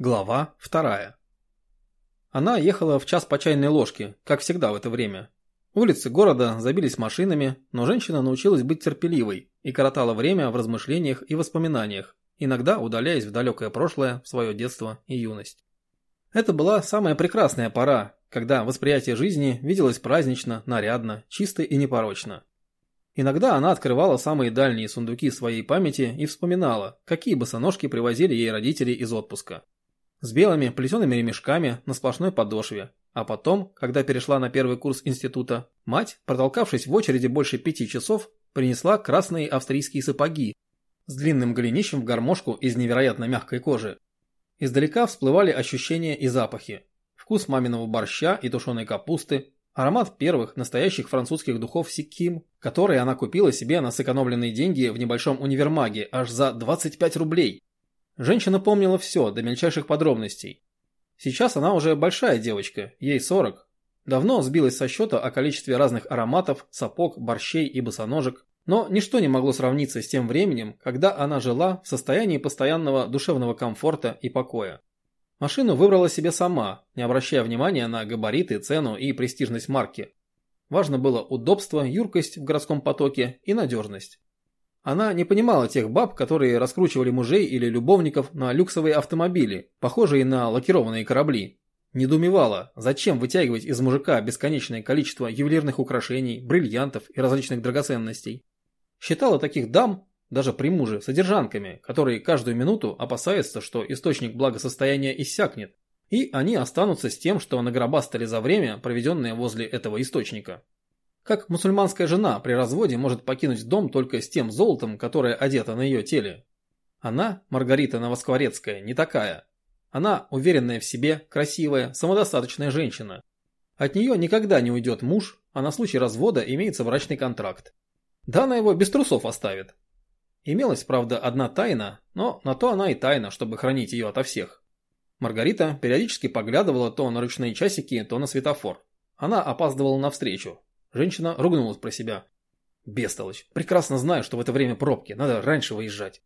Глава вторая. Она ехала в час по чайной ложке, как всегда в это время. Улицы города забились машинами, но женщина научилась быть терпеливой и коротала время в размышлениях и воспоминаниях, иногда удаляясь в далекое прошлое, в свое детство и юность. Это была самая прекрасная пора, когда восприятие жизни виделось празднично, нарядно, чисто и непорочно. Иногда она открывала самые дальние сундуки своей памяти и вспоминала, какие босоножки привозили ей родители из отпуска с белыми плетеными ремешками на сплошной подошве. А потом, когда перешла на первый курс института, мать, протолкавшись в очереди больше пяти часов, принесла красные австрийские сапоги с длинным голенищем в гармошку из невероятно мягкой кожи. Издалека всплывали ощущения и запахи. Вкус маминого борща и тушеной капусты, аромат первых настоящих французских духов Сиким, которые она купила себе на сэкономленные деньги в небольшом универмаге аж за 25 рублей. Женщина помнила все, до мельчайших подробностей. Сейчас она уже большая девочка, ей 40. Давно сбилась со счета о количестве разных ароматов, сапог, борщей и босоножек, но ничто не могло сравниться с тем временем, когда она жила в состоянии постоянного душевного комфорта и покоя. Машину выбрала себе сама, не обращая внимания на габариты, цену и престижность марки. Важно было удобство, юркость в городском потоке и надежность. Она не понимала тех баб, которые раскручивали мужей или любовников на люксовые автомобили, похожие на лакированные корабли. Недоумевала, зачем вытягивать из мужика бесконечное количество ювелирных украшений, бриллиантов и различных драгоценностей. Считала таких дам, даже при муже, содержанками, которые каждую минуту опасаются, что источник благосостояния иссякнет, и они останутся с тем, что нагробастали за время, проведенное возле этого источника. Как мусульманская жена при разводе может покинуть дом только с тем золотом, которое одето на ее теле? Она, Маргарита Новоскворецкая, не такая. Она уверенная в себе, красивая, самодостаточная женщина. От нее никогда не уйдет муж, а на случай развода имеется брачный контракт. Да она его без трусов оставит. Имелась, правда, одна тайна, но на то она и тайна, чтобы хранить ее ото всех. Маргарита периодически поглядывала то на ручные часики, то на светофор. Она опаздывала на встречу, Женщина ругнулась про себя. Бестолочь. Прекрасно знаю, что в это время пробки. Надо раньше выезжать.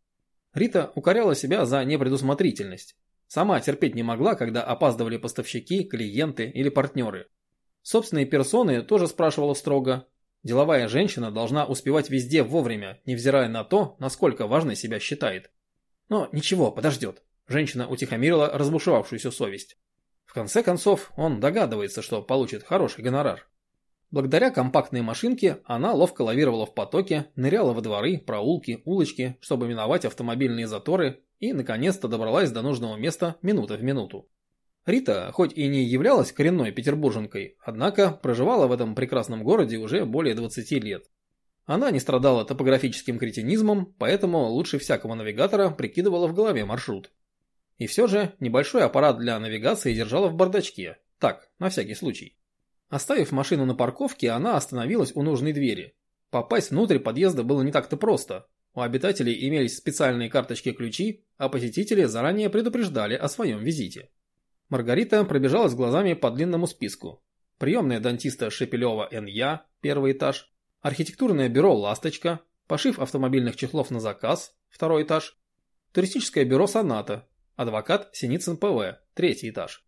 Рита укоряла себя за непредусмотрительность. Сама терпеть не могла, когда опаздывали поставщики, клиенты или партнеры. Собственные персоны тоже спрашивала строго. Деловая женщина должна успевать везде вовремя, невзирая на то, насколько важной себя считает. Но ничего, подождет. Женщина утихомирила разбушевавшуюся совесть. В конце концов, он догадывается, что получит хороший гонорар. Благодаря компактной машинке она ловко лавировала в потоке, ныряла во дворы, проулки, улочки, чтобы миновать автомобильные заторы и, наконец-то, добралась до нужного места минута в минуту. Рита, хоть и не являлась коренной петербурженкой, однако проживала в этом прекрасном городе уже более 20 лет. Она не страдала топографическим кретинизмом, поэтому лучше всякого навигатора прикидывала в голове маршрут. И все же небольшой аппарат для навигации держала в бардачке, так, на всякий случай. Оставив машину на парковке, она остановилась у нужной двери. Попасть внутрь подъезда было не так-то просто. У обитателей имелись специальные карточки-ключи, а посетители заранее предупреждали о своем визите. Маргарита пробежалась глазами по длинному списку. Приемная дантиста Шепелева Н.Я., первый этаж, архитектурное бюро «Ласточка», пошив автомобильных чехлов на заказ, второй этаж, туристическое бюро «Соната», адвокат Синицын П.В., третий этаж.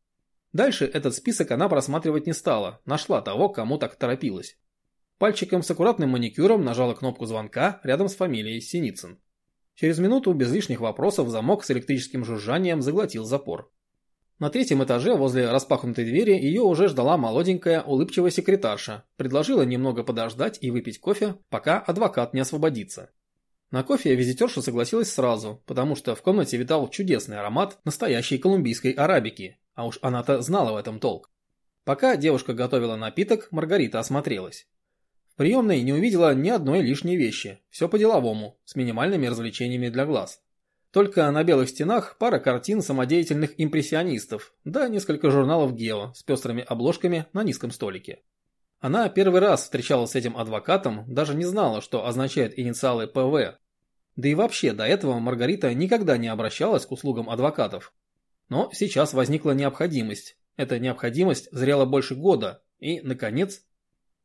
Дальше этот список она просматривать не стала, нашла того, кому так торопилась. Пальчиком с аккуратным маникюром нажала кнопку звонка рядом с фамилией Синицын. Через минуту без лишних вопросов замок с электрическим жужжанием заглотил запор. На третьем этаже возле распахнутой двери ее уже ждала молоденькая улыбчивая секретарша, предложила немного подождать и выпить кофе, пока адвокат не освободится. На кофе визитерша согласилась сразу, потому что в комнате витал чудесный аромат настоящей колумбийской арабики, а уж она-то знала в этом толк. Пока девушка готовила напиток, Маргарита осмотрелась. В приемной не увидела ни одной лишней вещи, все по-деловому, с минимальными развлечениями для глаз. Только на белых стенах пара картин самодеятельных импрессионистов, да несколько журналов Гео с пестрыми обложками на низком столике. Она первый раз встречалась с этим адвокатом, даже не знала, что означают инициалы ПВ. Да и вообще, до этого Маргарита никогда не обращалась к услугам адвокатов, но сейчас возникла необходимость. Эта необходимость зрела больше года и, наконец,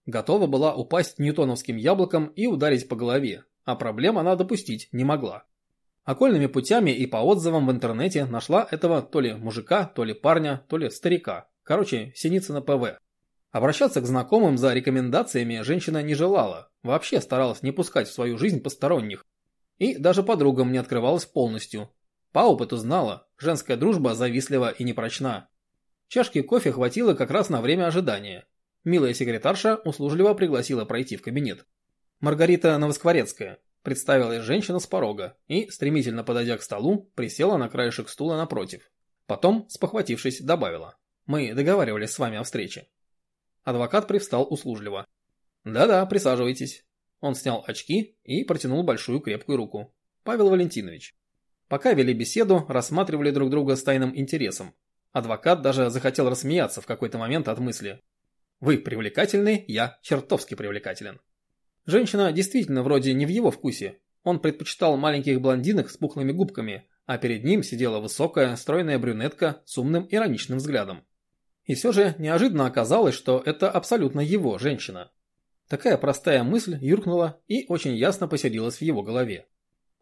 готова была упасть ньютоновским яблоком и ударить по голове, а проблем она допустить не могла. Окольными путями и по отзывам в интернете нашла этого то ли мужика, то ли парня, то ли старика. Короче, Синицына ПВ. Обращаться к знакомым за рекомендациями женщина не желала, вообще старалась не пускать в свою жизнь посторонних. И даже подругам не открывалась полностью. По опыту знала, женская дружба завистлива и непрочна. Чашки кофе хватило как раз на время ожидания. Милая секретарша услужливо пригласила пройти в кабинет. Маргарита Новоскворецкая, представилась женщина с порога и, стремительно подойдя к столу, присела на краешек стула напротив. Потом, спохватившись, добавила. «Мы договаривались с вами о встрече». Адвокат привстал услужливо. «Да-да, присаживайтесь». Он снял очки и протянул большую крепкую руку. «Павел Валентинович». Пока вели беседу, рассматривали друг друга с тайным интересом. Адвокат даже захотел рассмеяться в какой-то момент от мысли. «Вы привлекательны, я чертовски привлекателен». Женщина действительно вроде не в его вкусе. Он предпочитал маленьких блондинок с пухлыми губками, а перед ним сидела высокая, стройная брюнетка с умным ироничным взглядом. И все же неожиданно оказалось, что это абсолютно его женщина. Такая простая мысль юркнула и очень ясно поселилась в его голове.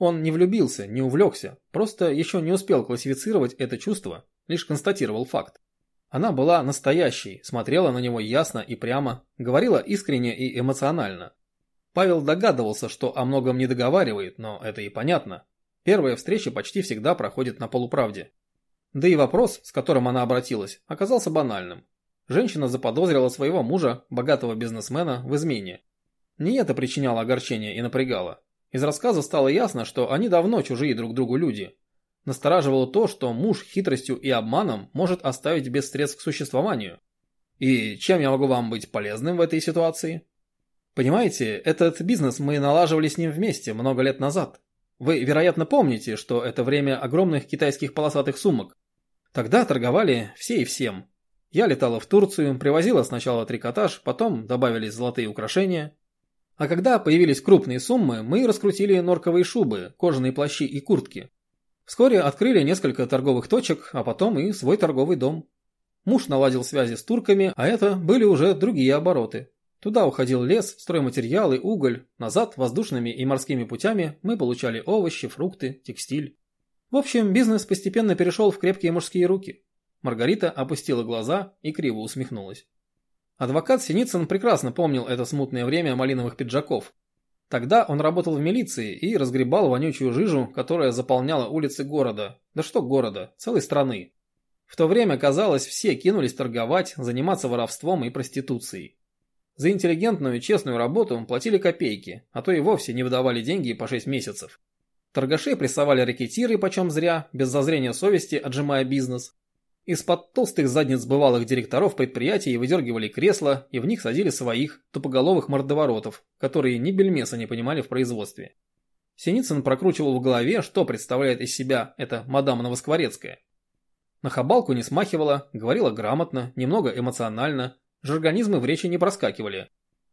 Он не влюбился, не увлекся, просто еще не успел классифицировать это чувство, лишь констатировал факт. Она была настоящей, смотрела на него ясно и прямо, говорила искренне и эмоционально. Павел догадывался, что о многом не договаривает, но это и понятно. Первая встреча почти всегда проходит на полуправде. Да и вопрос, с которым она обратилась, оказался банальным. Женщина заподозрила своего мужа, богатого бизнесмена, в измене. Не это причиняло огорчение и напрягало. Из рассказа стало ясно, что они давно чужие друг другу люди. Настораживало то, что муж хитростью и обманом может оставить без средств к существованию. И чем я могу вам быть полезным в этой ситуации? Понимаете, этот бизнес мы налаживали с ним вместе много лет назад. Вы, вероятно, помните, что это время огромных китайских полосатых сумок. Тогда торговали все и всем. Я летала в Турцию, привозила сначала трикотаж, потом добавились золотые украшения. А когда появились крупные суммы, мы раскрутили норковые шубы, кожаные плащи и куртки. Вскоре открыли несколько торговых точек, а потом и свой торговый дом. Муж наладил связи с турками, а это были уже другие обороты. Туда уходил лес, стройматериалы, уголь. Назад воздушными и морскими путями мы получали овощи, фрукты, текстиль. В общем, бизнес постепенно перешел в крепкие мужские руки. Маргарита опустила глаза и криво усмехнулась. Адвокат Синицын прекрасно помнил это смутное время малиновых пиджаков. Тогда он работал в милиции и разгребал вонючую жижу, которая заполняла улицы города. Да что города, целой страны. В то время, казалось, все кинулись торговать, заниматься воровством и проституцией. За интеллигентную и честную работу платили копейки, а то и вовсе не выдавали деньги по 6 месяцев. Торгашей прессовали ракетиры почем зря, без зазрения совести отжимая бизнес. Из-под толстых задниц бывалых директоров предприятий выдергивали кресла и в них садили своих, тупоголовых мордоворотов, которые ни бельмеса не понимали в производстве. Синицын прокручивал в голове, что представляет из себя эта мадам Новоскворецкая. На хабалку не смахивала, говорила грамотно, немного эмоционально, Жаргонизмы в речи не проскакивали.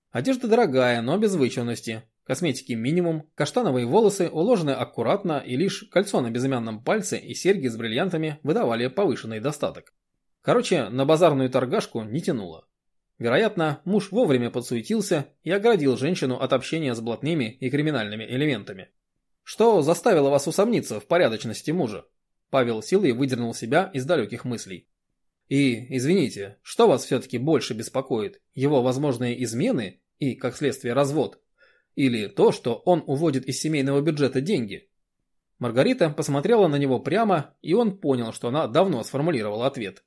Одежда дорогая, но без вычурности. Косметики минимум, каштановые волосы уложены аккуратно и лишь кольцо на безымянном пальце и серьги с бриллиантами выдавали повышенный достаток. Короче, на базарную торгашку не тянуло. Вероятно, муж вовремя подсуетился и оградил женщину от общения с блатными и криминальными элементами. Что заставило вас усомниться в порядочности мужа? Павел силой выдернул себя из далеких мыслей. И, извините, что вас все-таки больше беспокоит? Его возможные измены и, как следствие, развод? Или то, что он уводит из семейного бюджета деньги? Маргарита посмотрела на него прямо, и он понял, что она давно сформулировала ответ.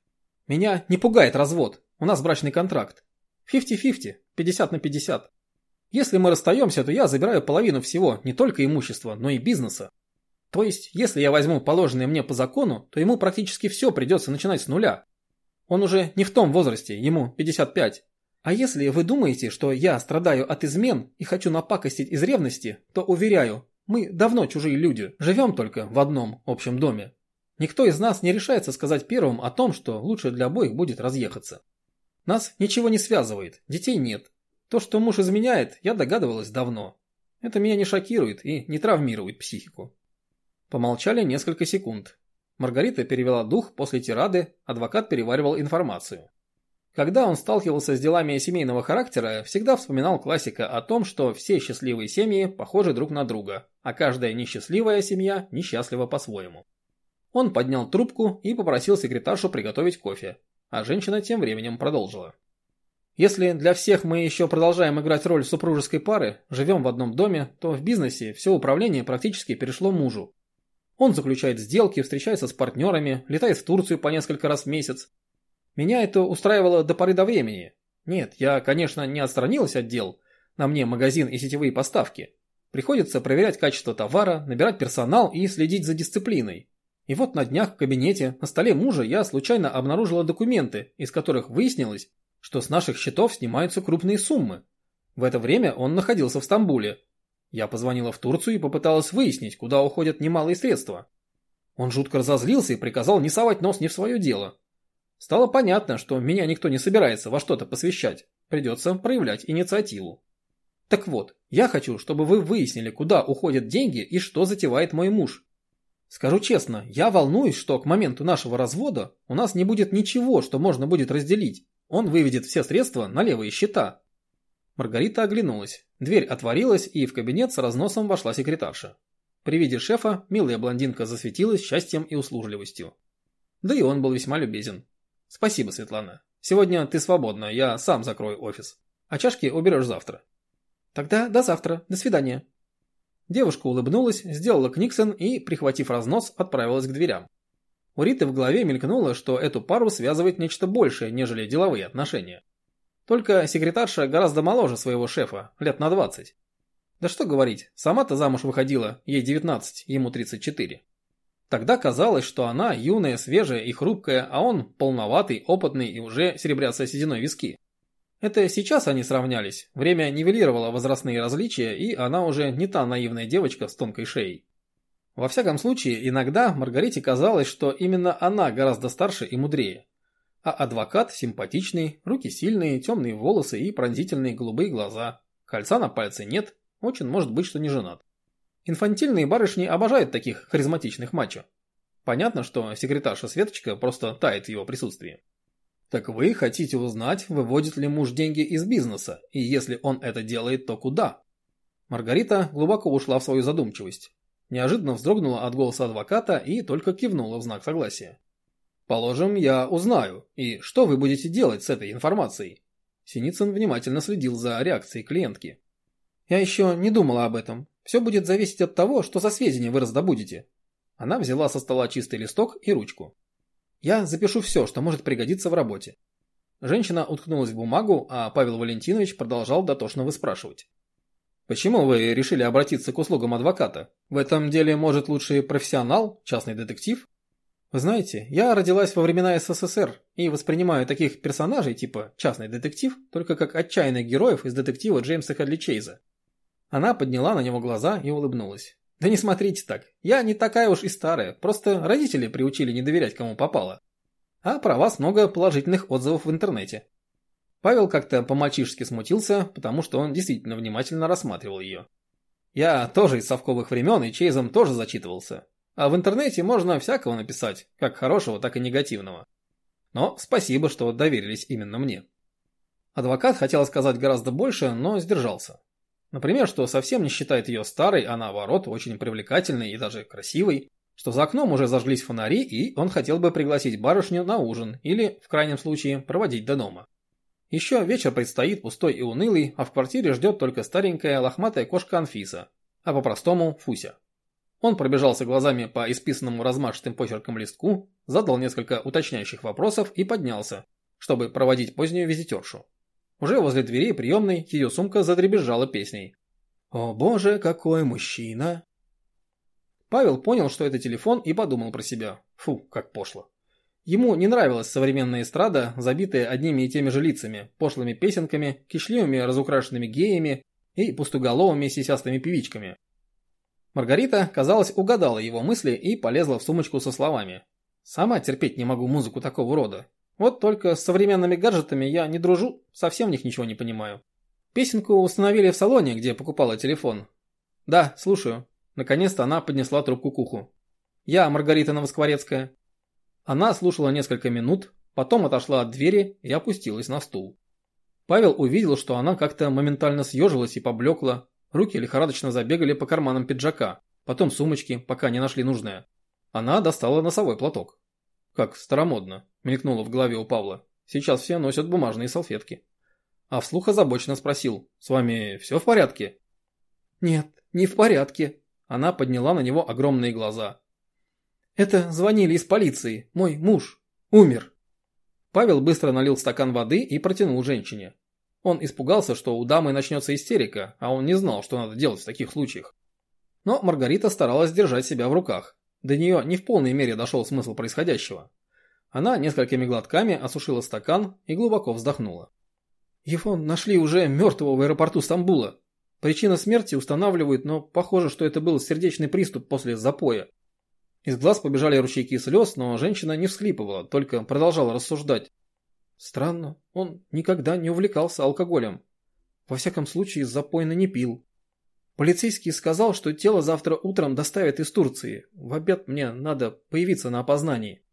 «Меня не пугает развод. У нас брачный контракт. 50-50, 50 на 50. Если мы расстаемся, то я забираю половину всего, не только имущества, но и бизнеса. То есть, если я возьму положенное мне по закону, то ему практически все придется начинать с нуля. Он уже не в том возрасте, ему 55. А если вы думаете, что я страдаю от измен и хочу напакостить из ревности, то уверяю, мы давно чужие люди, живем только в одном общем доме. Никто из нас не решается сказать первым о том, что лучше для обоих будет разъехаться. Нас ничего не связывает, детей нет. То, что муж изменяет, я догадывалась давно. Это меня не шокирует и не травмирует психику. Помолчали несколько секунд. Маргарита перевела дух после тирады, адвокат переваривал информацию. Когда он сталкивался с делами семейного характера, всегда вспоминал классика о том, что все счастливые семьи похожи друг на друга, а каждая несчастливая семья несчастлива по-своему. Он поднял трубку и попросил секретаршу приготовить кофе, а женщина тем временем продолжила. Если для всех мы еще продолжаем играть роль супружеской пары, живем в одном доме, то в бизнесе все управление практически перешло мужу. Он заключает сделки, встречается с партнерами, летает в Турцию по несколько раз в месяц. Меня это устраивало до поры до времени. Нет, я, конечно, не отстранилась от дел. На мне магазин и сетевые поставки. Приходится проверять качество товара, набирать персонал и следить за дисциплиной. И вот на днях в кабинете на столе мужа я случайно обнаружила документы, из которых выяснилось, что с наших счетов снимаются крупные суммы. В это время он находился в Стамбуле. Я позвонила в Турцию и попыталась выяснить, куда уходят немалые средства. Он жутко разозлился и приказал не совать нос не в свое дело. Стало понятно, что меня никто не собирается во что-то посвящать. Придется проявлять инициативу. Так вот, я хочу, чтобы вы выяснили, куда уходят деньги и что затевает мой муж. Скажу честно, я волнуюсь, что к моменту нашего развода у нас не будет ничего, что можно будет разделить. Он выведет все средства на левые счета. Маргарита оглянулась. Дверь отворилась, и в кабинет с разносом вошла секретарша. При виде шефа милая блондинка засветилась счастьем и услужливостью. Да и он был весьма любезен. «Спасибо, Светлана. Сегодня ты свободна, я сам закрою офис. А чашки уберешь завтра». «Тогда до завтра. До свидания». Девушка улыбнулась, сделала книксон и, прихватив разнос, отправилась к дверям. У Риты в голове мелькнуло, что эту пару связывает нечто большее, нежели деловые отношения. Только секретарша гораздо моложе своего шефа, лет на 20. Да что говорить, сама-то замуж выходила, ей 19, ему 34. Тогда казалось, что она юная, свежая и хрупкая, а он полноватый, опытный и уже серебрятся сединой виски. Это сейчас они сравнялись, время нивелировало возрастные различия, и она уже не та наивная девочка с тонкой шеей. Во всяком случае, иногда Маргарите казалось, что именно она гораздо старше и мудрее. А адвокат симпатичный, руки сильные, темные волосы и пронзительные голубые глаза. Кольца на пальце нет, очень может быть, что не женат. Инфантильные барышни обожают таких харизматичных мачо. Понятно, что секретарша Светочка просто тает в его присутствии. Так вы хотите узнать, выводит ли муж деньги из бизнеса, и если он это делает, то куда? Маргарита глубоко ушла в свою задумчивость неожиданно вздрогнула от голоса адвоката и только кивнула в знак согласия. «Положим, я узнаю. И что вы будете делать с этой информацией?» Синицын внимательно следил за реакцией клиентки. «Я еще не думала об этом. Все будет зависеть от того, что за сведения вы раздобудете». Она взяла со стола чистый листок и ручку. «Я запишу все, что может пригодиться в работе». Женщина уткнулась в бумагу, а Павел Валентинович продолжал дотошно выспрашивать. Почему вы решили обратиться к услугам адвоката? В этом деле может лучше профессионал, частный детектив? Вы знаете, я родилась во времена СССР и воспринимаю таких персонажей типа частный детектив только как отчаянных героев из детектива Джеймса Хадли Чейза. Она подняла на него глаза и улыбнулась. Да не смотрите так, я не такая уж и старая, просто родители приучили не доверять кому попало. А про вас много положительных отзывов в интернете. Павел как-то по-мальчишески смутился, потому что он действительно внимательно рассматривал ее. Я тоже из совковых времен и Чейзом тоже зачитывался. А в интернете можно всякого написать, как хорошего, так и негативного. Но спасибо, что доверились именно мне. Адвокат хотел сказать гораздо больше, но сдержался. Например, что совсем не считает ее старой, а наоборот очень привлекательной и даже красивой, что за окном уже зажглись фонари и он хотел бы пригласить барышню на ужин или, в крайнем случае, проводить до дома. Еще вечер предстоит пустой и унылый, а в квартире ждет только старенькая лохматая кошка Анфиса, а по-простому Фуся. Он пробежался глазами по исписанному размашистым почерком листку, задал несколько уточняющих вопросов и поднялся, чтобы проводить позднюю визитершу. Уже возле двери приемной ее сумка задребезжала песней. «О боже, какой мужчина!» Павел понял, что это телефон и подумал про себя. Фу, как пошло. Ему не нравилась современная эстрада, забитая одними и теми же лицами, пошлыми песенками, кишливыми разукрашенными геями и пустоголовыми сисястыми певичками. Маргарита, казалось, угадала его мысли и полезла в сумочку со словами. «Сама терпеть не могу музыку такого рода. Вот только с современными гаджетами я не дружу, совсем в них ничего не понимаю. Песенку установили в салоне, где покупала телефон. Да, слушаю. Наконец-то она поднесла трубку к уху. Я Маргарита Новоскворецкая. Она слушала несколько минут, Потом отошла от двери и опустилась на стул. Павел увидел, что она как-то моментально съежилась и поблекла, руки лихорадочно забегали по карманам пиджака, потом сумочки, пока не нашли нужное. Она достала носовой платок. Как старомодно, мелькнуло в голове у Павла. Сейчас все носят бумажные салфетки. А вслух озабоченно спросил, с вами все в порядке? Нет, не в порядке. Она подняла на него огромные глаза. Это звонили из полиции, мой муж умер. Павел быстро налил стакан воды и протянул женщине. Он испугался, что у дамы начнется истерика, а он не знал, что надо делать в таких случаях. Но Маргарита старалась держать себя в руках. До нее не в полной мере дошел смысл происходящего. Она несколькими глотками осушила стакан и глубоко вздохнула. Его нашли уже мертвого в аэропорту Стамбула. Причина смерти устанавливают, но похоже, что это был сердечный приступ после запоя. Из глаз побежали ручейки слез, но женщина не всхлипывала, только продолжала рассуждать. Странно, он никогда не увлекался алкоголем. Во всяком случае, запойно не пил. Полицейский сказал, что тело завтра утром доставят из Турции. В обед мне надо появиться на опознании.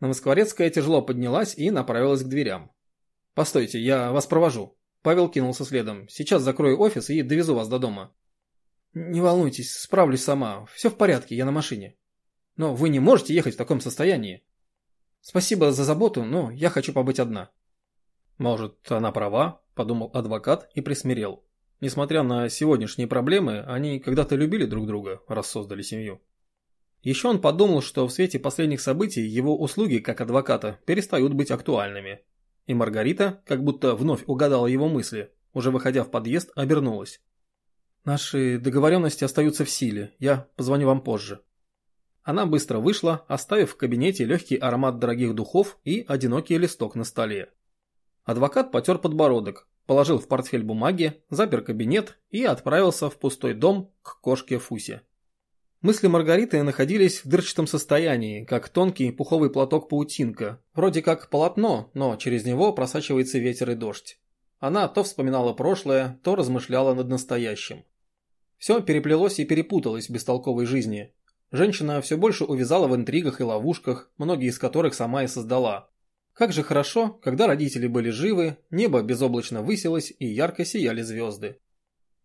Новоскворецкая тяжело поднялась и направилась к дверям. «Постойте, я вас провожу». Павел кинулся следом. «Сейчас закрою офис и довезу вас до дома». «Не волнуйтесь, справлюсь сама. Все в порядке, я на машине». «Но вы не можете ехать в таком состоянии». «Спасибо за заботу, но я хочу побыть одна». «Может, она права?» – подумал адвокат и присмирел. Несмотря на сегодняшние проблемы, они когда-то любили друг друга, раз создали семью. Еще он подумал, что в свете последних событий его услуги как адвоката перестают быть актуальными. И Маргарита, как будто вновь угадала его мысли, уже выходя в подъезд, обернулась. «Наши договоренности остаются в силе, я позвоню вам позже». Она быстро вышла, оставив в кабинете легкий аромат дорогих духов и одинокий листок на столе. Адвокат потер подбородок, положил в портфель бумаги, запер кабинет и отправился в пустой дом к кошке Фусе. Мысли Маргариты находились в дырчатом состоянии, как тонкий пуховый платок-паутинка, вроде как полотно, но через него просачивается ветер и дождь. Она то вспоминала прошлое, то размышляла над настоящим. Все переплелось и перепуталось в бестолковой жизни. Женщина все больше увязала в интригах и ловушках, многие из которых сама и создала. Как же хорошо, когда родители были живы, небо безоблачно высилось и ярко сияли звезды.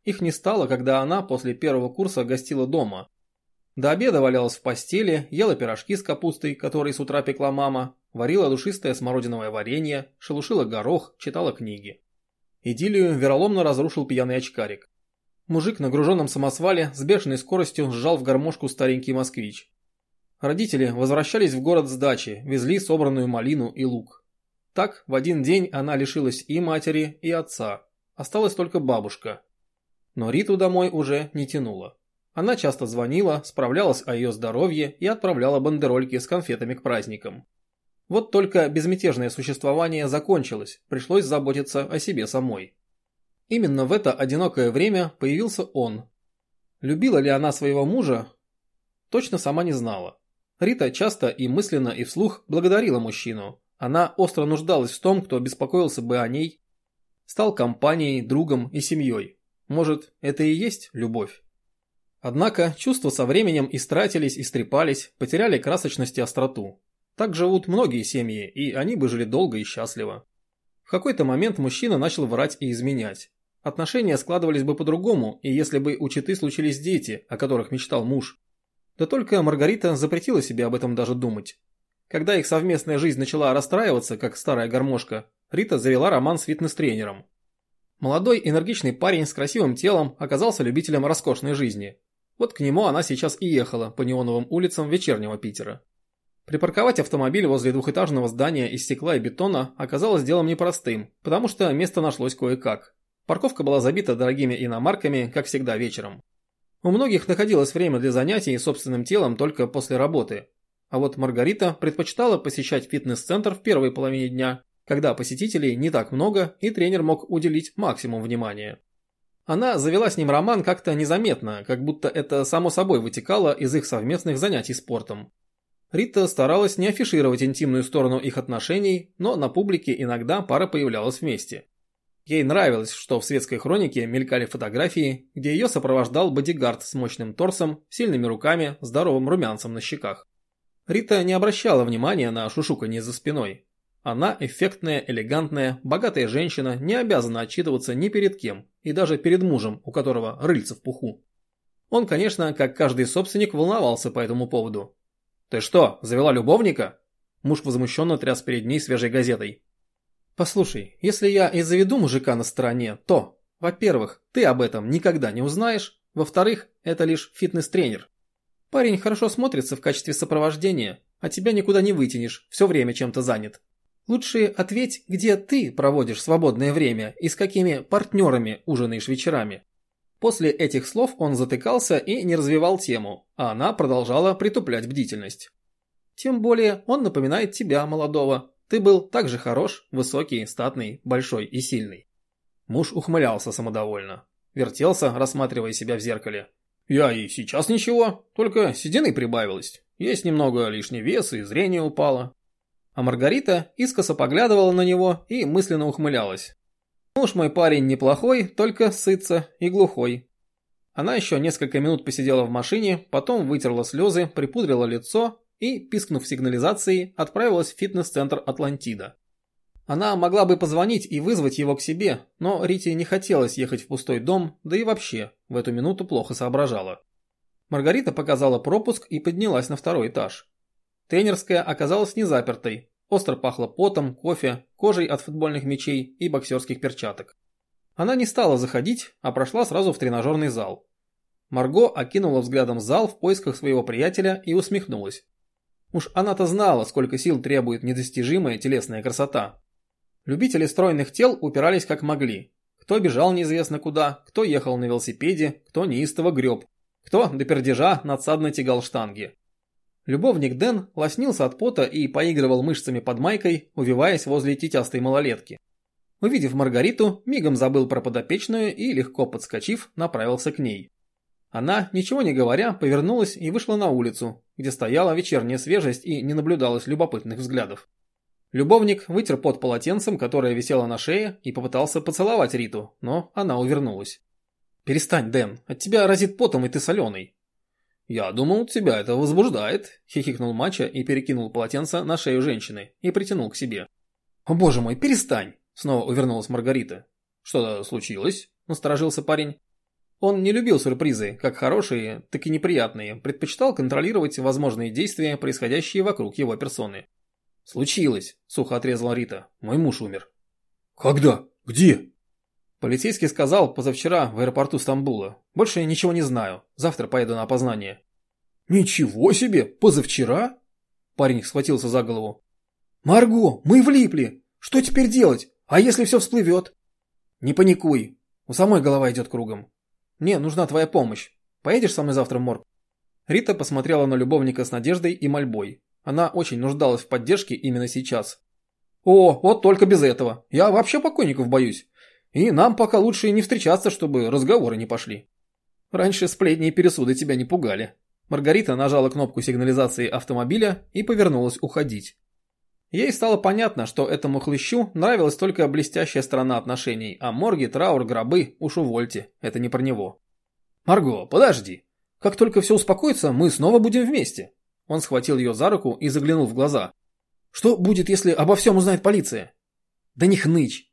Их не стало, когда она после первого курса гостила дома – до обеда валялась в постели, ела пирожки с капустой, которые с утра пекла мама, варила душистое смородиновое варенье, шелушила горох, читала книги. Идиллию вероломно разрушил пьяный очкарик. Мужик на груженном самосвале с бешеной скоростью сжал в гармошку старенький москвич. Родители возвращались в город с дачи, везли собранную малину и лук. Так, в один день она лишилась и матери, и отца. Осталась только бабушка. Но Риту домой уже не тянула. Она часто звонила, справлялась о ее здоровье и отправляла бандерольки с конфетами к праздникам. Вот только безмятежное существование закончилось, пришлось заботиться о себе самой. Именно в это одинокое время появился он. Любила ли она своего мужа? Точно сама не знала. Рита часто и мысленно, и вслух благодарила мужчину. Она остро нуждалась в том, кто беспокоился бы о ней, стал компанией, другом и семьей. Может, это и есть любовь? Однако чувства со временем истратились, истрепались, потеряли красочность и остроту. Так живут многие семьи, и они бы жили долго и счастливо. В какой-то момент мужчина начал врать и изменять. Отношения складывались бы по-другому, и если бы у Читы случились дети, о которых мечтал муж. Да только Маргарита запретила себе об этом даже думать. Когда их совместная жизнь начала расстраиваться, как старая гармошка, Рита завела роман с фитнес-тренером. Молодой энергичный парень с красивым телом оказался любителем роскошной жизни. Вот к нему она сейчас и ехала по неоновым улицам вечернего Питера. Припарковать автомобиль возле двухэтажного здания из стекла и бетона оказалось делом непростым, потому что место нашлось кое-как. Парковка была забита дорогими иномарками, как всегда вечером. У многих находилось время для занятий собственным телом только после работы. А вот Маргарита предпочитала посещать фитнес-центр в первой половине дня, когда посетителей не так много и тренер мог уделить максимум внимания. Она завела с ним роман как-то незаметно, как будто это само собой вытекало из их совместных занятий спортом. Рита старалась не афишировать интимную сторону их отношений, но на публике иногда пара появлялась вместе. Ей нравилось, что в светской хронике мелькали фотографии, где ее сопровождал бодигард с мощным торсом, сильными руками, здоровым румянцем на щеках. Рита не обращала внимания на шушуканье за спиной. Она эффектная, элегантная, богатая женщина, не обязана отчитываться ни перед кем, и даже перед мужем, у которого рыльца в пуху. Он, конечно, как каждый собственник, волновался по этому поводу. «Ты что, завела любовника?» Муж возмущенно тряс перед ней свежей газетой. «Послушай, если я и заведу мужика на стороне, то, во-первых, ты об этом никогда не узнаешь, во-вторых, это лишь фитнес-тренер. Парень хорошо смотрится в качестве сопровождения, а тебя никуда не вытянешь, все время чем-то занят. Лучше ответь, где ты проводишь свободное время и с какими партнерами ужинаешь вечерами. После этих слов он затыкался и не развивал тему, а она продолжала притуплять бдительность. Тем более он напоминает тебя, молодого. Ты был так же хорош, высокий, статный, большой и сильный. Муж ухмылялся самодовольно. Вертелся, рассматривая себя в зеркале. Я и сейчас ничего, только седины прибавилось. Есть немного лишний вес и зрение упало. А Маргарита искоса поглядывала на него и мысленно ухмылялась. Муж мой парень неплохой, только сытся и глухой. Она еще несколько минут посидела в машине, потом вытерла слезы, припудрила лицо и, пискнув сигнализацией, отправилась в фитнес-центр Атлантида. Она могла бы позвонить и вызвать его к себе, но Рите не хотелось ехать в пустой дом, да и вообще, в эту минуту плохо соображала. Маргарита показала пропуск и поднялась на второй этаж. Тренерская оказалась не запертой, остро пахло потом, кофе, кожей от футбольных мячей и боксерских перчаток. Она не стала заходить, а прошла сразу в тренажерный зал. Марго окинула взглядом зал в поисках своего приятеля и усмехнулась. Уж она-то знала, сколько сил требует недостижимая телесная красота. Любители стройных тел упирались как могли. Кто бежал неизвестно куда, кто ехал на велосипеде, кто неистово греб, кто до пердежа надсадно тягал штанги. Любовник Дэн лоснился от пота и поигрывал мышцами под майкой, увиваясь возле тетястой малолетки. Увидев Маргариту, мигом забыл про подопечную и, легко подскочив, направился к ней. Она, ничего не говоря, повернулась и вышла на улицу, где стояла вечерняя свежесть и не наблюдалось любопытных взглядов. Любовник вытер под полотенцем, которое висело на шее, и попытался поцеловать Риту, но она увернулась. «Перестань, Дэн, от тебя разит потом, и ты соленый». «Я думал, тебя это возбуждает», – хихикнул Мача и перекинул полотенце на шею женщины и притянул к себе. «О боже мой, перестань!» – снова увернулась Маргарита. «Что-то случилось?» – насторожился парень. Он не любил сюрпризы, как хорошие, так и неприятные, предпочитал контролировать возможные действия, происходящие вокруг его персоны. «Случилось», – сухо отрезала Рита. «Мой муж умер». «Когда? Где?» Полицейский сказал позавчера в аэропорту Стамбула. Больше ничего не знаю. Завтра поеду на опознание. Ничего себе! Позавчера? Парень схватился за голову. Марго, мы влипли! Что теперь делать? А если все всплывет? Не паникуй. У самой голова идет кругом. Мне нужна твоя помощь. Поедешь со мной завтра в морг? Рита посмотрела на любовника с надеждой и мольбой. Она очень нуждалась в поддержке именно сейчас. О, вот только без этого. Я вообще покойников боюсь. И нам пока лучше не встречаться, чтобы разговоры не пошли. Раньше сплетни и пересуды тебя не пугали. Маргарита нажала кнопку сигнализации автомобиля и повернулась уходить. Ей стало понятно, что этому хлыщу нравилась только блестящая сторона отношений, а морги, траур, гробы, уж увольте, это не про него. «Марго, подожди. Как только все успокоится, мы снова будем вместе». Он схватил ее за руку и заглянул в глаза. «Что будет, если обо всем узнает полиция?» «Да не хнычь.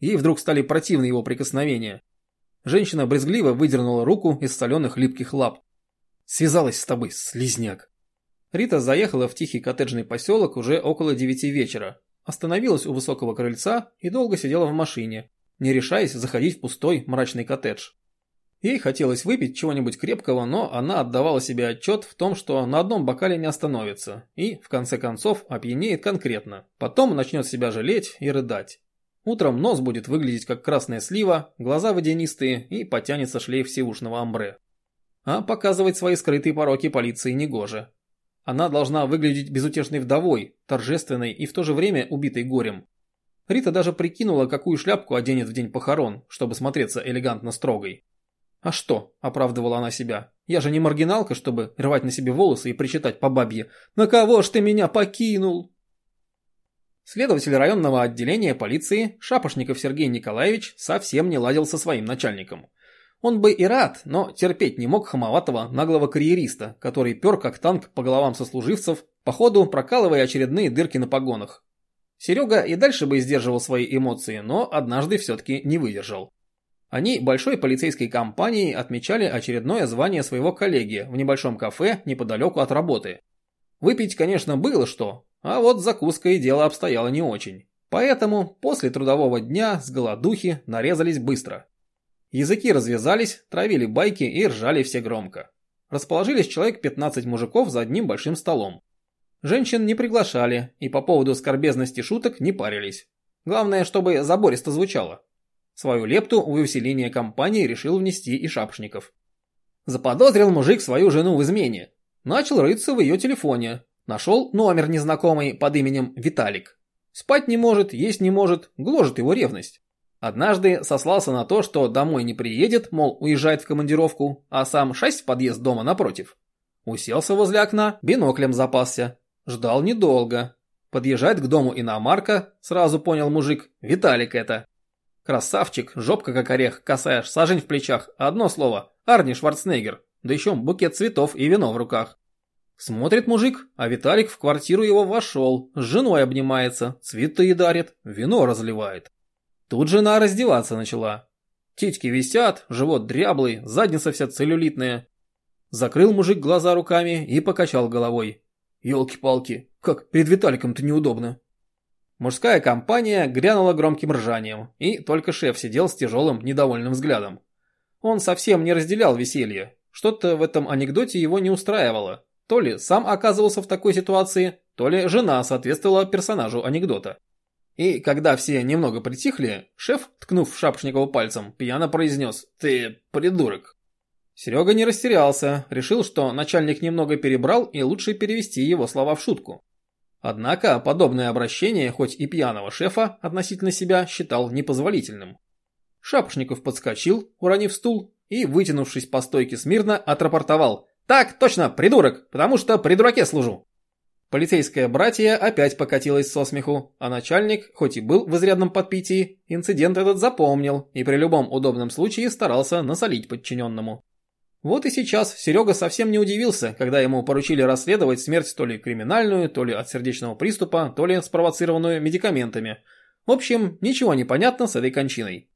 Ей вдруг стали противны его прикосновения. Женщина брезгливо выдернула руку из соленых липких лап. «Связалась с тобой, слизняк!» Рита заехала в тихий коттеджный поселок уже около девяти вечера. Остановилась у высокого крыльца и долго сидела в машине, не решаясь заходить в пустой мрачный коттедж. Ей хотелось выпить чего-нибудь крепкого, но она отдавала себе отчет в том, что на одном бокале не остановится и, в конце концов, опьянеет конкретно. Потом начнет себя жалеть и рыдать. Утром нос будет выглядеть как красная слива, глаза водянистые и потянется шлейф сивушного амбре. А показывать свои скрытые пороки полиции негоже. Она должна выглядеть безутешной вдовой, торжественной и в то же время убитой горем. Рита даже прикинула, какую шляпку оденет в день похорон, чтобы смотреться элегантно строгой. «А что?» – оправдывала она себя. «Я же не маргиналка, чтобы рвать на себе волосы и причитать по бабье. На кого ж ты меня покинул?» Следователь районного отделения полиции Шапошников Сергей Николаевич совсем не ладил со своим начальником. Он бы и рад, но терпеть не мог хамоватого наглого карьериста, который пер как танк по головам сослуживцев, по ходу прокалывая очередные дырки на погонах. Серега и дальше бы сдерживал свои эмоции, но однажды все-таки не выдержал. Они большой полицейской компанией отмечали очередное звание своего коллеги в небольшом кафе неподалеку от работы. Выпить, конечно, было что, а вот закуска и дело обстояло не очень. Поэтому после трудового дня с голодухи нарезались быстро. Языки развязались, травили байки и ржали все громко. Расположились человек 15 мужиков за одним большим столом. Женщин не приглашали и по поводу скорбезности шуток не парились. Главное, чтобы забористо звучало. Свою лепту в усиление компании решил внести и Шапшников. Заподозрил мужик свою жену в измене. Начал рыться в ее телефоне. Нашел номер незнакомый под именем Виталик. Спать не может, есть не может, гложет его ревность. Однажды сослался на то, что домой не приедет, мол, уезжает в командировку, а сам шесть в подъезд дома напротив. Уселся возле окна, биноклем запасся. Ждал недолго. Подъезжает к дому иномарка, сразу понял мужик, Виталик это. Красавчик, жопка как орех, косая, сажень в плечах. Одно слово. Арни Шварценеггер. Да еще букет цветов и вино в руках. Смотрит мужик, а Виталик в квартиру его вошел, с женой обнимается, цветы дарит, вино разливает. Тут жена раздеваться начала. Титьки висят, живот дряблый, задница вся целлюлитная. Закрыл мужик глаза руками и покачал головой. Ёлки-палки, как перед Виталиком-то неудобно. Мужская компания грянула громким ржанием, и только шеф сидел с тяжелым, недовольным взглядом. Он совсем не разделял веселье. Что-то в этом анекдоте его не устраивало. То ли сам оказывался в такой ситуации, то ли жена соответствовала персонажу анекдота. И когда все немного притихли, шеф, ткнув Шапшникова пальцем, пьяно произнес «Ты придурок». Серега не растерялся, решил, что начальник немного перебрал и лучше перевести его слова в шутку. Однако подобное обращение, хоть и пьяного шефа, относительно себя считал непозволительным. Шапошников подскочил, уронив стул, и, вытянувшись по стойке смирно, отрапортовал. «Так, точно, придурок, потому что при дураке служу». Полицейское братье опять покатилось со смеху, а начальник, хоть и был в изрядном подпитии, инцидент этот запомнил и при любом удобном случае старался насолить подчиненному. Вот и сейчас Серега совсем не удивился, когда ему поручили расследовать смерть то ли криминальную, то ли от сердечного приступа, то ли спровоцированную медикаментами. В общем, ничего не понятно с этой кончиной.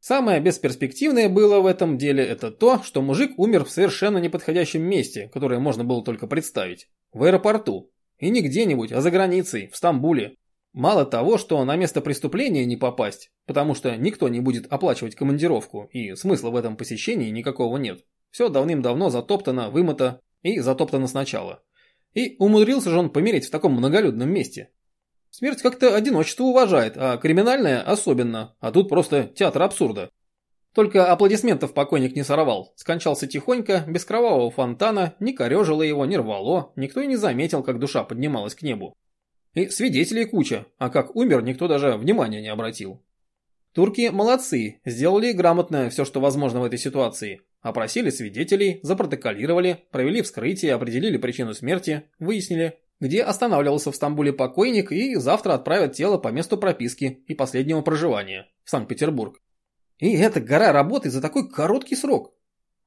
Самое бесперспективное было в этом деле это то, что мужик умер в совершенно неподходящем месте, которое можно было только представить. В аэропорту. И не где-нибудь, а за границей, в Стамбуле. Мало того, что на место преступления не попасть, потому что никто не будет оплачивать командировку, и смысла в этом посещении никакого нет. Все давным-давно затоптано, вымыто и затоптано сначала. И умудрился же он помереть в таком многолюдном месте. Смерть как-то одиночество уважает, а криминальная особенно, а тут просто театр абсурда. Только аплодисментов покойник не сорвал, скончался тихонько, без кровавого фонтана, не корежило его, не рвало, никто и не заметил, как душа поднималась к небу. И свидетелей куча, а как умер, никто даже внимания не обратил. Турки молодцы, сделали грамотно все, что возможно в этой ситуации. Опросили свидетелей, запротоколировали, провели вскрытие, определили причину смерти, выяснили, где останавливался в Стамбуле покойник и завтра отправят тело по месту прописки и последнего проживания в Санкт-Петербург. И это гора работы за такой короткий срок.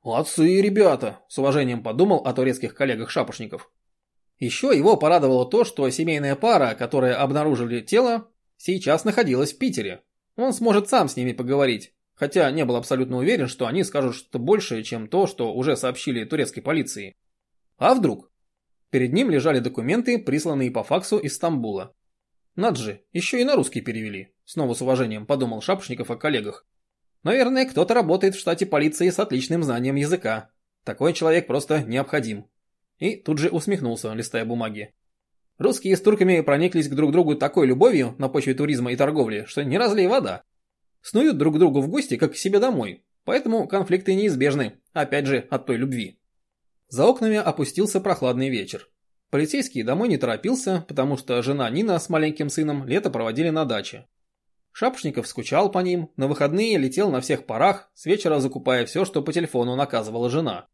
Молодцы ребята, с уважением подумал о турецких коллегах-шапошников. Еще его порадовало то, что семейная пара, которая обнаружили тело, сейчас находилась в Питере. Он сможет сам с ними поговорить, хотя не был абсолютно уверен, что они скажут что-то большее, чем то, что уже сообщили турецкой полиции. А вдруг? Перед ним лежали документы, присланные по факсу из Стамбула. Над же, еще и на русский перевели. Снова с уважением подумал Шапошников о коллегах. Наверное, кто-то работает в штате полиции с отличным знанием языка. Такой человек просто необходим. И тут же усмехнулся, листая бумаги. Русские с турками прониклись к друг другу такой любовью на почве туризма и торговли, что не разлей вода. Снуют друг к другу в гости, как к себе домой. Поэтому конфликты неизбежны, опять же, от той любви. За окнами опустился прохладный вечер. Полицейский домой не торопился, потому что жена Нина с маленьким сыном лето проводили на даче. Шапошников скучал по ним, на выходные летел на всех парах, с вечера закупая все, что по телефону наказывала жена.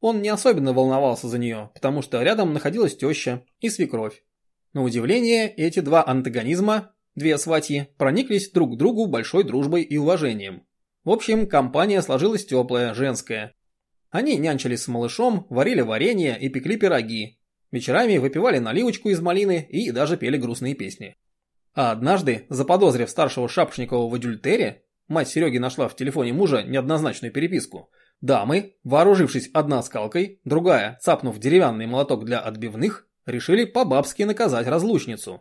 Он не особенно волновался за нее, потому что рядом находилась теща и свекровь. На удивление, эти два антагонизма Две сватьи прониклись друг к другу большой дружбой и уважением. В общем, компания сложилась теплая, женская. Они нянчились с малышом, варили варенье и пекли пироги. Вечерами выпивали наливочку из малины и даже пели грустные песни. А однажды, заподозрив старшего Шапшникова в адюльтере, мать Сереги нашла в телефоне мужа неоднозначную переписку. Дамы, вооружившись одна скалкой, другая, цапнув деревянный молоток для отбивных, решили по-бабски наказать разлучницу.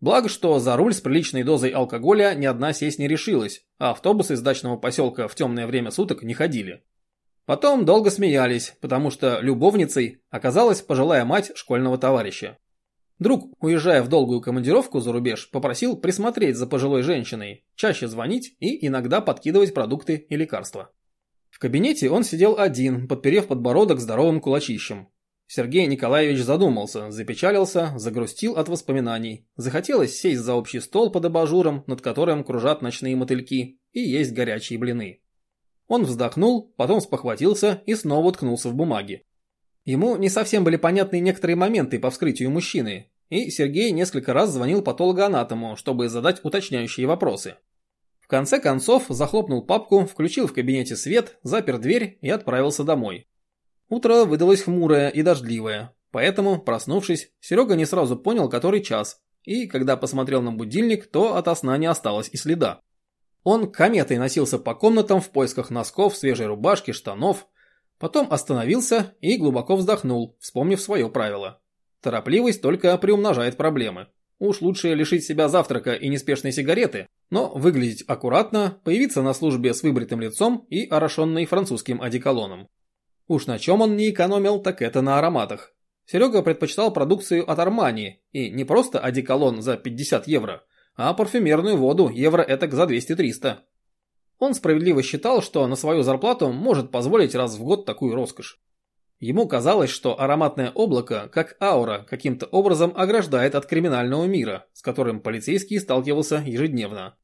Благо, что за руль с приличной дозой алкоголя ни одна сесть не решилась, а автобусы из дачного поселка в темное время суток не ходили. Потом долго смеялись, потому что любовницей оказалась пожилая мать школьного товарища. Друг, уезжая в долгую командировку за рубеж, попросил присмотреть за пожилой женщиной, чаще звонить и иногда подкидывать продукты и лекарства. В кабинете он сидел один, подперев подбородок здоровым кулачищем. Сергей Николаевич задумался, запечалился, загрустил от воспоминаний. Захотелось сесть за общий стол под абажуром, над которым кружат ночные мотыльки, и есть горячие блины. Он вздохнул, потом спохватился и снова уткнулся в бумаги. Ему не совсем были понятны некоторые моменты по вскрытию мужчины, и Сергей несколько раз звонил патологоанатому, чтобы задать уточняющие вопросы. В конце концов захлопнул папку, включил в кабинете свет, запер дверь и отправился домой. Утро выдалось хмурое и дождливое, поэтому, проснувшись, Серега не сразу понял, который час, и когда посмотрел на будильник, то от сна не осталось и следа. Он кометой носился по комнатам в поисках носков, свежей рубашки, штанов, потом остановился и глубоко вздохнул, вспомнив свое правило. Торопливость только приумножает проблемы. Уж лучше лишить себя завтрака и неспешной сигареты, но выглядеть аккуратно, появиться на службе с выбритым лицом и орошенной французским одеколоном. Уж на чем он не экономил, так это на ароматах. Серега предпочитал продукцию от Армани, и не просто одеколон за 50 евро, а парфюмерную воду евро этак за 200-300. Он справедливо считал, что на свою зарплату может позволить раз в год такую роскошь. Ему казалось, что ароматное облако, как аура, каким-то образом ограждает от криминального мира, с которым полицейский сталкивался ежедневно.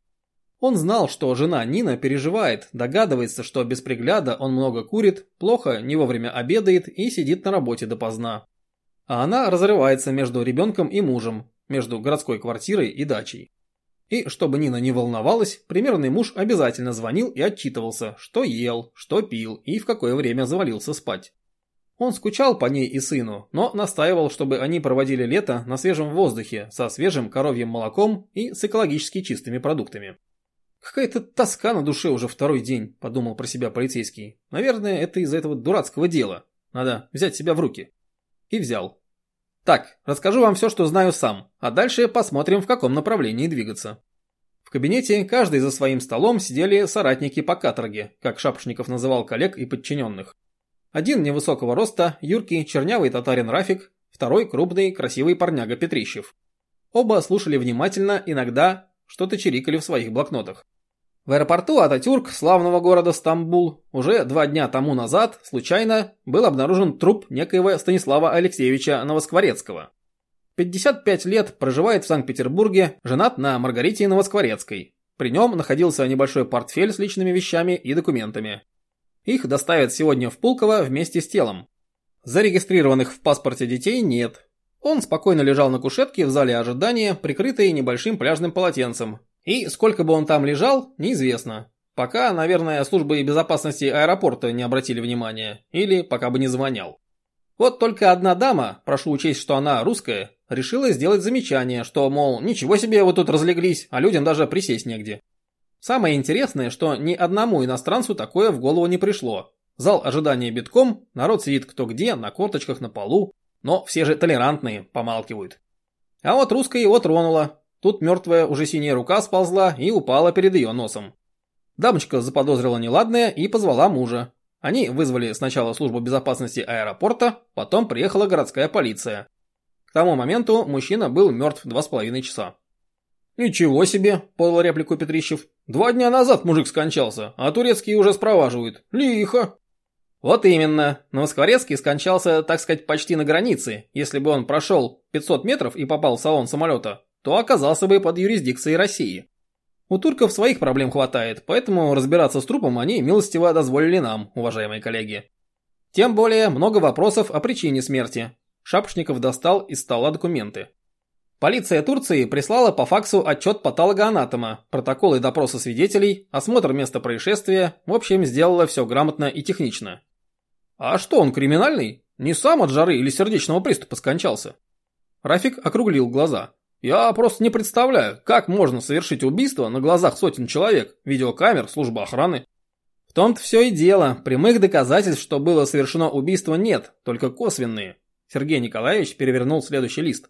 Он знал, что жена Нина переживает, догадывается, что без пригляда он много курит, плохо, не вовремя обедает и сидит на работе допоздна. А она разрывается между ребенком и мужем, между городской квартирой и дачей. И чтобы Нина не волновалась, примерный муж обязательно звонил и отчитывался, что ел, что пил и в какое время завалился спать. Он скучал по ней и сыну, но настаивал, чтобы они проводили лето на свежем воздухе, со свежим коровьим молоком и с экологически чистыми продуктами. «Какая-то тоска на душе уже второй день», – подумал про себя полицейский. «Наверное, это из-за этого дурацкого дела. Надо взять себя в руки». И взял. Так, расскажу вам все, что знаю сам, а дальше посмотрим, в каком направлении двигаться. В кабинете каждый за своим столом сидели соратники по каторге, как Шапошников называл коллег и подчиненных. Один невысокого роста, юркий, чернявый татарин Рафик, второй крупный, красивый парняга Петрищев. Оба слушали внимательно, иногда что-то чирикали в своих блокнотах. В аэропорту Ататюрк, славного города Стамбул, уже два дня тому назад, случайно, был обнаружен труп некоего Станислава Алексеевича Новоскворецкого. 55 лет, проживает в Санкт-Петербурге, женат на Маргарите Новоскворецкой. При нем находился небольшой портфель с личными вещами и документами. Их доставят сегодня в Пулково вместе с телом. Зарегистрированных в паспорте детей нет. Он спокойно лежал на кушетке в зале ожидания, прикрытый небольшим пляжным полотенцем, и сколько бы он там лежал, неизвестно. Пока, наверное, службы безопасности аэропорта не обратили внимания, или пока бы не звонял. Вот только одна дама, прошу учесть, что она русская, решила сделать замечание, что, мол, ничего себе вы тут разлеглись, а людям даже присесть негде. Самое интересное, что ни одному иностранцу такое в голову не пришло. Зал ожидания битком, народ сидит кто где, на корточках, на полу, но все же толерантные, помалкивают. А вот русская его тронула, Тут мертвая уже синяя рука сползла и упала перед ее носом. Дамочка заподозрила неладное и позвала мужа. Они вызвали сначала службу безопасности аэропорта, потом приехала городская полиция. К тому моменту мужчина был мертв два с половиной часа. «Ничего себе!» – подал реплику Петрищев. «Два дня назад мужик скончался, а турецкие уже спроваживают. Лихо!» Вот именно. Новоскворецкий скончался, так сказать, почти на границе. Если бы он прошел 500 метров и попал в салон самолета, то оказался бы под юрисдикцией России. У турков своих проблем хватает, поэтому разбираться с трупом они милостиво дозволили нам, уважаемые коллеги. Тем более много вопросов о причине смерти. Шапошников достал из стола документы. Полиция Турции прислала по факсу отчет патологоанатома, протоколы допроса свидетелей, осмотр места происшествия, в общем, сделала все грамотно и технично. А что, он криминальный? Не сам от жары или сердечного приступа скончался? Рафик округлил глаза. Я просто не представляю, как можно совершить убийство на глазах сотен человек, видеокамер, служба охраны. В том-то все и дело, прямых доказательств, что было совершено убийство нет, только косвенные. Сергей Николаевич перевернул следующий лист.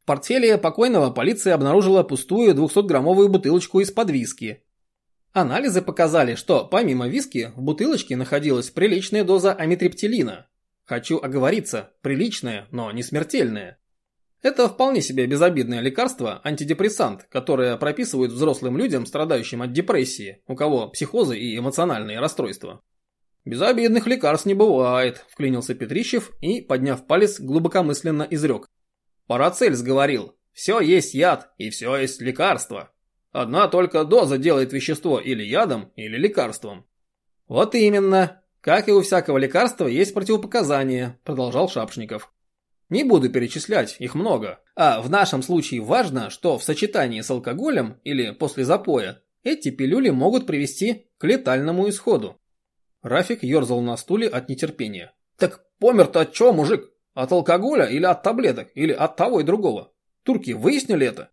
В портфеле покойного полиция обнаружила пустую 200-граммовую бутылочку из-под виски. Анализы показали, что помимо виски в бутылочке находилась приличная доза амитриптилина. Хочу оговориться, приличная, но не смертельная. Это вполне себе безобидное лекарство, антидепрессант, которое прописывают взрослым людям, страдающим от депрессии, у кого психозы и эмоциональные расстройства. «Безобидных лекарств не бывает», – вклинился Петрищев и, подняв палец, глубокомысленно изрек. Парацельс говорил, все есть яд и все есть лекарство. Одна только доза делает вещество или ядом, или лекарством. Вот именно. Как и у всякого лекарства есть противопоказания, продолжал Шапшников. Не буду перечислять, их много. А в нашем случае важно, что в сочетании с алкоголем или после запоя эти пилюли могут привести к летальному исходу. Рафик ерзал на стуле от нетерпения. Так помер-то от чего, мужик? От алкоголя или от таблеток, или от того и другого? Турки выяснили это?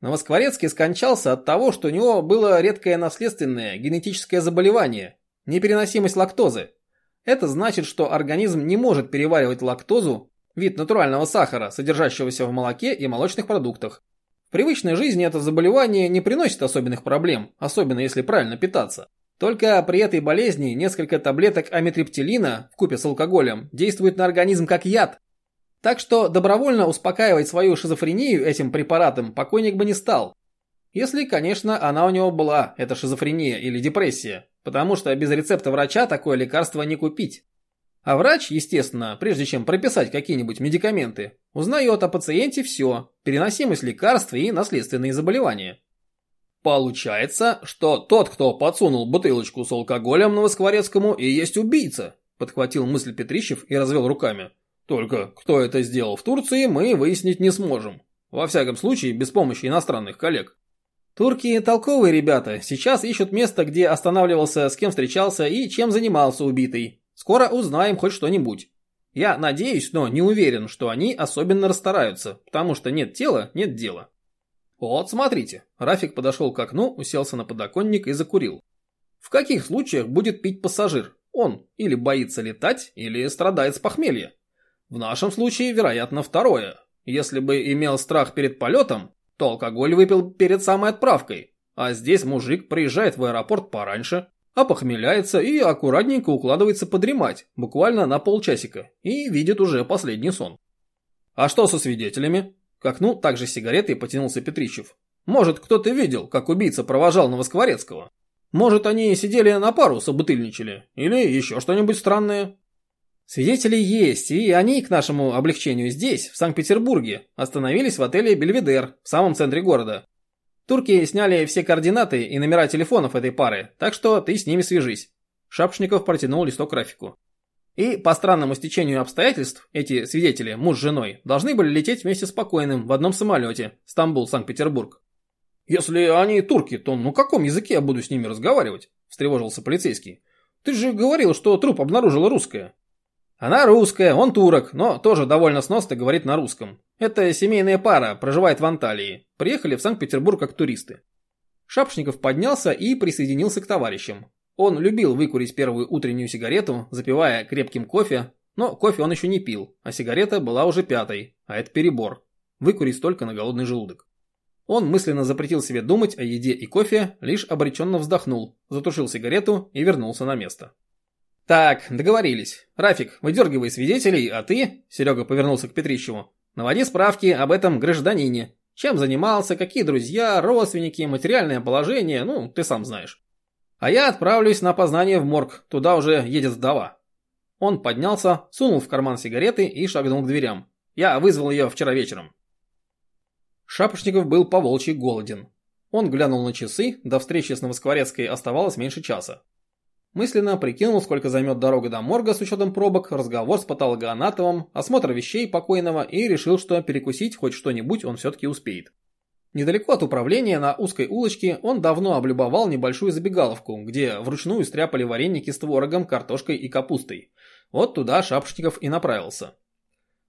Новоскворецкий скончался от того, что у него было редкое наследственное генетическое заболевание – непереносимость лактозы. Это значит, что организм не может переваривать лактозу, вид натурального сахара, содержащегося в молоке и молочных продуктах. В привычной жизни это заболевание не приносит особенных проблем, особенно если правильно питаться. Только при этой болезни несколько таблеток амитриптилина в купе с алкоголем действуют на организм как яд. Так что добровольно успокаивать свою шизофрению этим препаратом покойник бы не стал. Если, конечно, она у него была, эта шизофрения или депрессия, потому что без рецепта врача такое лекарство не купить. А врач, естественно, прежде чем прописать какие-нибудь медикаменты, узнает о пациенте все, переносимость лекарств и наследственные заболевания. Получается, что тот, кто подсунул бутылочку с алкоголем Новоскворецкому и есть убийца, подхватил мысль Петрищев и развел руками. Только кто это сделал в Турции, мы выяснить не сможем. Во всяком случае, без помощи иностранных коллег. Турки толковые ребята, сейчас ищут место, где останавливался, с кем встречался и чем занимался убитый. Скоро узнаем хоть что-нибудь. Я надеюсь, но не уверен, что они особенно расстараются, потому что нет тела, нет дела. Вот, смотрите. Рафик подошел к окну, уселся на подоконник и закурил. В каких случаях будет пить пассажир? Он или боится летать, или страдает с похмелья. В нашем случае, вероятно, второе. Если бы имел страх перед полетом, то алкоголь выпил перед самой отправкой. А здесь мужик приезжает в аэропорт пораньше, опохмеляется и аккуратненько укладывается подремать, буквально на полчасика, и видит уже последний сон. А что со свидетелями? К окну также сигаретой потянулся Петричев. Может, кто-то видел, как убийца провожал Новоскворецкого? Может, они сидели на пару, собутыльничали? Или еще что-нибудь странное? Свидетели есть, и они, к нашему облегчению, здесь, в Санкт-Петербурге, остановились в отеле «Бельведер» в самом центре города. Турки сняли все координаты и номера телефонов этой пары, так что ты с ними свяжись. Шапшников протянул листок графику. И по странному стечению обстоятельств, эти свидетели, муж с женой, должны были лететь вместе с покойным в одном самолете, Стамбул-Санкт-Петербург. «Если они турки, то на каком языке я буду с ними разговаривать?» – встревожился полицейский. «Ты же говорил, что труп обнаружила русская». «Она русская, он турок, но тоже довольно сносно говорит на русском. Это семейная пара, проживает в Анталии. Приехали в Санкт-Петербург как туристы». Шапшников поднялся и присоединился к товарищам. Он любил выкурить первую утреннюю сигарету, запивая крепким кофе, но кофе он еще не пил, а сигарета была уже пятой, а это перебор. Выкурить только на голодный желудок. Он мысленно запретил себе думать о еде и кофе, лишь обреченно вздохнул, затушил сигарету и вернулся на место. «Так, договорились. Рафик, выдергивай свидетелей, а ты...» Серега повернулся к Петрищеву. «Наводи справки об этом гражданине. Чем занимался, какие друзья, родственники, материальное положение, ну, ты сам знаешь. А я отправлюсь на опознание в морг, туда уже едет вдова. Он поднялся, сунул в карман сигареты и шагнул к дверям. Я вызвал ее вчера вечером. Шапошников был по волчьи голоден. Он глянул на часы, до встречи с Новоскворецкой оставалось меньше часа. Мысленно прикинул, сколько займет дорога до морга с учетом пробок, разговор с патологоанатомом, осмотр вещей покойного и решил, что перекусить хоть что-нибудь он все-таки успеет. Недалеко от управления, на узкой улочке, он давно облюбовал небольшую забегаловку, где вручную стряпали вареники с творогом, картошкой и капустой. Вот туда Шапошников и направился.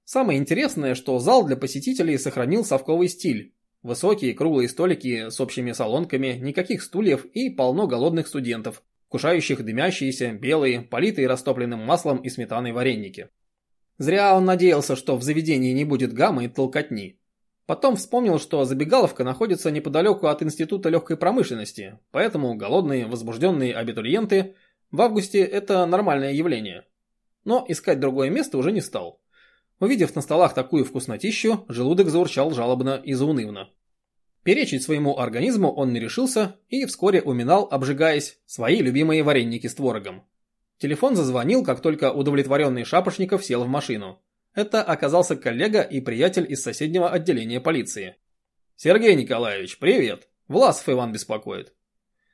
Самое интересное, что зал для посетителей сохранил совковый стиль. Высокие круглые столики с общими салонками, никаких стульев и полно голодных студентов, кушающих дымящиеся, белые, политые растопленным маслом и сметаной вареники. Зря он надеялся, что в заведении не будет гамма и толкотни. Потом вспомнил, что забегаловка находится неподалеку от Института легкой промышленности, поэтому голодные, возбужденные абитуриенты в августе – это нормальное явление. Но искать другое место уже не стал. Увидев на столах такую вкуснотищу, желудок заурчал жалобно и заунывно. Перечить своему организму он не решился и вскоре уминал, обжигаясь, свои любимые вареники с творогом. Телефон зазвонил, как только удовлетворенный Шапошников сел в машину. Это оказался коллега и приятель из соседнего отделения полиции. «Сергей Николаевич, привет! Власов Иван беспокоит».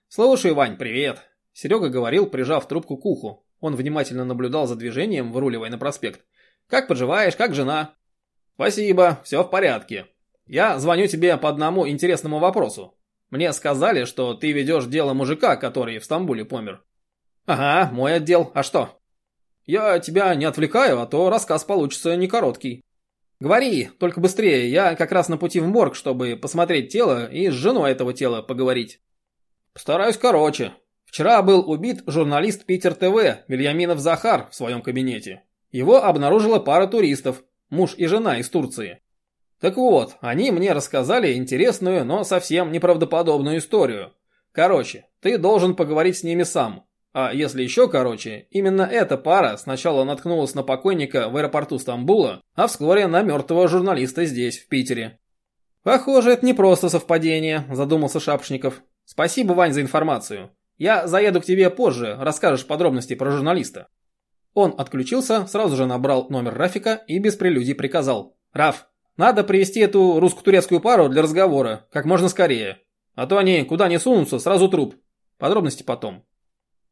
«Слушай, Вань, привет!» Серега говорил, прижав трубку к уху. Он внимательно наблюдал за движением, выруливая на проспект. «Как поживаешь, как жена?» «Спасибо, все в порядке. Я звоню тебе по одному интересному вопросу. Мне сказали, что ты ведешь дело мужика, который в Стамбуле помер». «Ага, мой отдел. А что?» «Я тебя не отвлекаю, а то рассказ получится не короткий». «Говори, только быстрее, я как раз на пути в морг, чтобы посмотреть тело и с женой этого тела поговорить». «Постараюсь короче. Вчера был убит журналист Питер ТВ Вильяминов Захар в своем кабинете. Его обнаружила пара туристов, муж и жена из Турции. Так вот, они мне рассказали интересную, но совсем неправдоподобную историю. Короче, ты должен поговорить с ними сам. А если еще короче, именно эта пара сначала наткнулась на покойника в аэропорту Стамбула, а вскоре на мертвого журналиста здесь, в Питере. Похоже, это не просто совпадение, задумался Шапшников. Спасибо, Вань, за информацию. Я заеду к тебе позже, расскажешь подробности про журналиста. Он отключился, сразу же набрал номер Рафика и без прелюдий приказал. «Раф, надо привести эту русско-турецкую пару для разговора, как можно скорее. А то они куда не сунутся, сразу труп. Подробности потом».